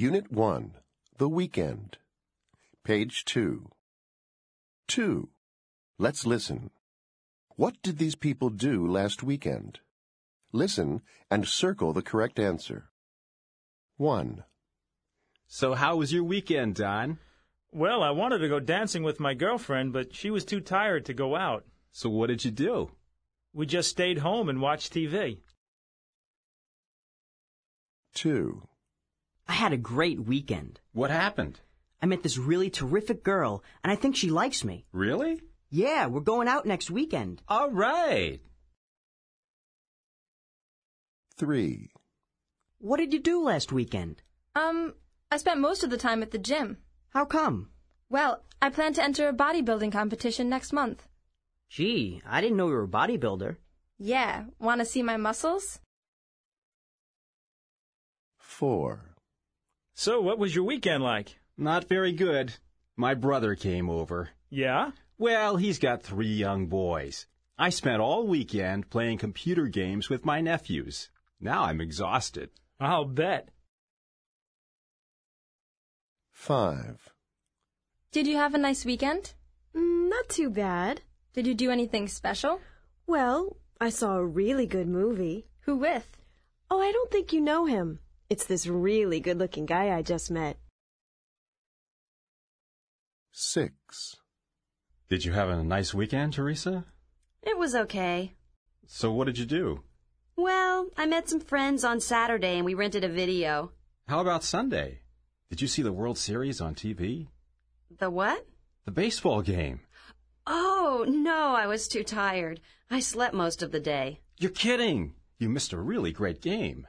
Unit 1, The Weekend. Page 2. 2. Let's listen. What did these people do last weekend? Listen and circle the correct answer. 1. So how was your weekend, Don? Well, I wanted to go dancing with my girlfriend, but she was too tired to go out. So what did you do? We just stayed home and watched TV. 2. I had a great weekend. What happened? I met this really terrific girl, and I think she likes me. Really? Yeah, we're going out next weekend. All right. 3. What did you do last weekend? Um, I spent most of the time at the gym. How come? Well, I plan to enter a bodybuilding competition next month. Gee, I didn't know you were a bodybuilder. Yeah, want to see my muscles? 4. So, what was your weekend like? Not very good. My brother came over. Yeah? Well, he's got three young boys. I spent all weekend playing computer games with my nephews. Now I'm exhausted. I'll bet. 5. Did you have a nice weekend? Mm, not too bad. Did you do anything special? Well, I saw a really good movie. Who with? Oh, I don't think you know him. It's this really good looking guy I just met. 6. Did you have a nice weekend, Teresa? It was okay. So what did you do? Well, I met some friends on Saturday and we rented a video. How about Sunday? Did you see the World Series on TV? The what? The baseball game. Oh, no, I was too tired. I slept most of the day. You're kidding! You missed a really great game.